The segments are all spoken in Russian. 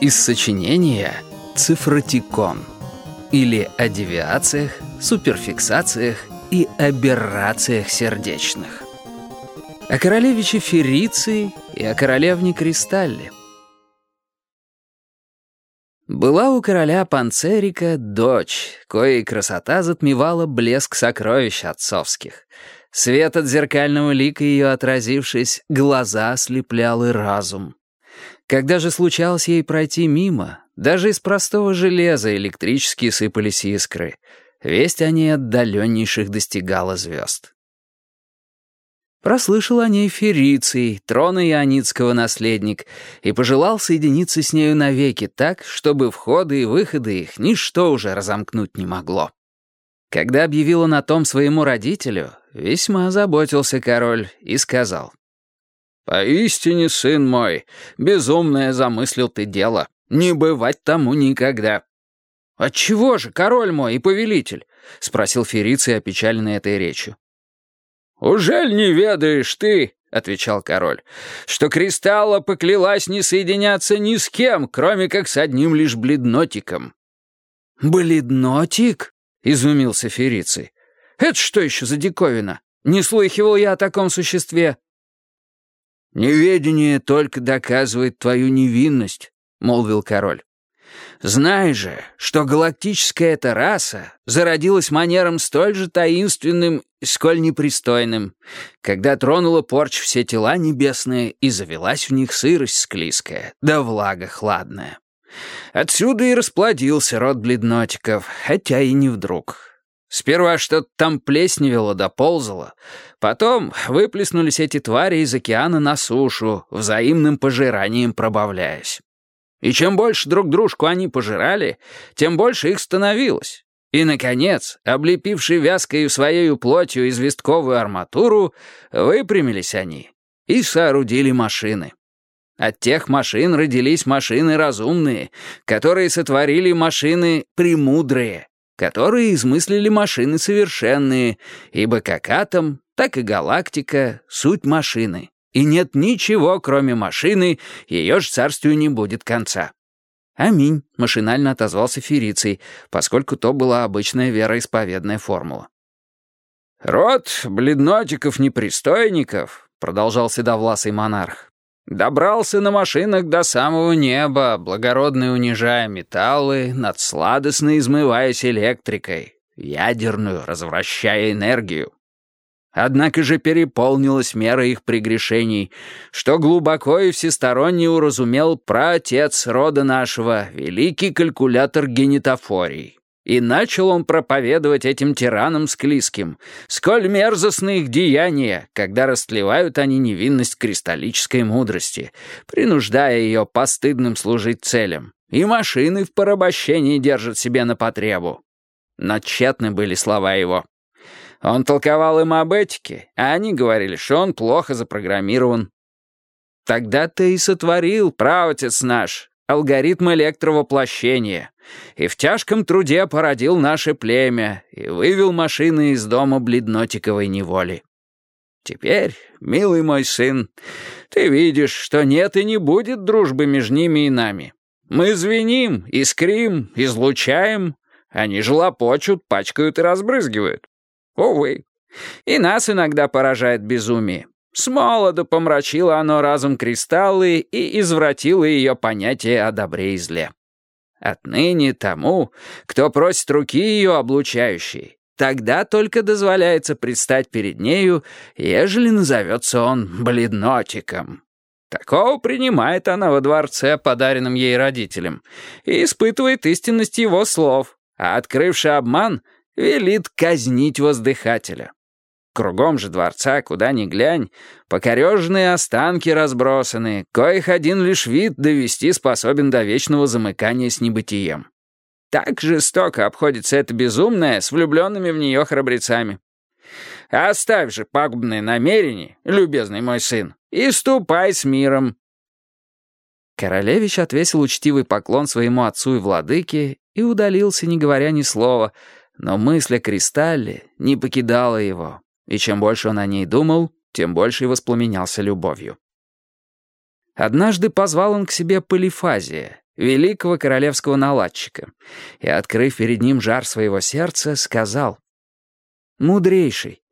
Из сочинения «Цифротикон» или о девиациях, суперфиксациях и аберрациях сердечных. О королевиче Фериции и о королевне Кристалле. Была у короля Панцерика дочь, коей красота затмевала блеск сокровищ отцовских. Свет от зеркального лика ее отразившись, глаза ослеплял и разум. Когда же случалось ей пройти мимо, даже из простого железа электрические сыпались искры. Весть о ней отдаленнейших достигала звезд. Прослышал о ней Фериций, трона Ионитского наследник, и пожелал соединиться с нею навеки так, чтобы входы и выходы их ничто уже разомкнуть не могло. Когда объявил он о том своему родителю, весьма заботился король и сказал. «Поистине, сын мой, безумное замыслил ты дело. Не бывать тому никогда». «Отчего же, король мой и повелитель?» — спросил Фериций, опечаленный этой речью. «Ужель не ведаешь ты, — отвечал король, — что Кристалла поклялась не соединяться ни с кем, кроме как с одним лишь бледнотиком?» «Бледнотик?» — изумился Фериций. «Это что еще за диковина? Не слыхивал я о таком существе». «Неведение только доказывает твою невинность», — молвил король. Знай же, что галактическая эта раса зародилась манером столь же таинственным, сколь непристойным, когда тронула порчь все тела небесные и завелась в них сырость склизкая, да влага хладная. Отсюда и расплодился род бледнотиков, хотя и не вдруг. Сперва что-то там плесневело доползало, потом выплеснулись эти твари из океана на сушу, взаимным пожиранием пробавляясь. И чем больше друг дружку они пожирали, тем больше их становилось. И, наконец, облепивший вязкою своею плотью известковую арматуру, выпрямились они и соорудили машины. От тех машин родились машины разумные, которые сотворили машины премудрые, которые измыслили машины совершенные, ибо как атом, так и галактика — суть машины и нет ничего, кроме машины, ее ж царствию не будет конца». «Аминь», — машинально отозвался Фериций, поскольку то была обычная вероисповедная формула. «Род бледнотиков-непристойников», — продолжал седовласый монарх, «добрался на машинах до самого неба, благородно унижая металлы, надсладостно измываясь электрикой, ядерную, развращая энергию. Однако же переполнилась мера их прегрешений, что глубоко и всесторонне уразумел праотец рода нашего, великий калькулятор генетофорий. И начал он проповедовать этим тиранам склизким, сколь мерзостны их деяния, когда растлевают они невинность кристаллической мудрости, принуждая ее постыдным служить целям, и машины в порабощении держат себе на потребу. Но тщетны были слова его. Он толковал им об этике, а они говорили, что он плохо запрограммирован. Тогда ты и сотворил, правотец наш, алгоритм электровоплощения, и в тяжком труде породил наше племя и вывел машины из дома бледнотиковой неволи. Теперь, милый мой сын, ты видишь, что нет и не будет дружбы между ними и нами. Мы звеним, искрим, излучаем, они же лопочут, пачкают и разбрызгивают. Увы. И нас иногда поражает безумие. С молоду помрачило оно разум кристаллы и извратило ее понятие о добре и зле. Отныне тому, кто просит руки ее облучающей, тогда только дозволяется предстать перед нею, ежели назовется он бледнотиком. Такого принимает она во дворце, подаренном ей родителям, и испытывает истинность его слов, а открывший обман — велит казнить воздыхателя. Кругом же дворца, куда ни глянь, покореженные останки разбросаны, коих один лишь вид довести способен до вечного замыкания с небытием. Так жестоко обходится это безумное с влюбленными в нее храбрецами. Оставь же пагубные намерения, любезный мой сын, и ступай с миром. Королевич отвесил учтивый поклон своему отцу и владыке и удалился, не говоря ни слова, но мысль о Кристалле не покидала его, и чем больше он о ней думал, тем больше и воспламенялся любовью. Однажды позвал он к себе Полифазия, великого королевского наладчика, и, открыв перед ним жар своего сердца, сказал, «Мудрейший,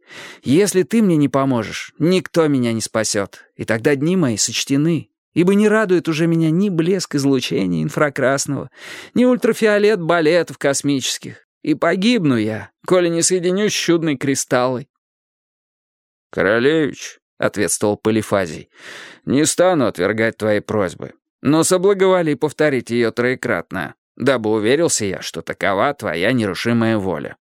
если ты мне не поможешь, никто меня не спасет, и тогда дни мои сочтены, ибо не радует уже меня ни блеск излучения инфракрасного, ни ультрафиолет балетов космических, и погибну я, коли не соединюсь с чудной кристаллой». «Королевич», — ответствовал Полифазий, — «не стану отвергать твои просьбы, но соблаговоли повторить ее троекратно, дабы уверился я, что такова твоя нерушимая воля».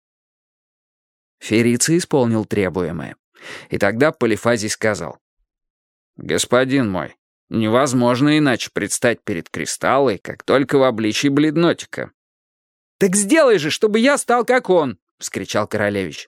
Фериций исполнил требуемое. И тогда Полифазий сказал, «Господин мой, невозможно иначе предстать перед кристаллой, как только в обличии бледнотика». «Так сделай же, чтобы я стал как он!» — вскричал королевич.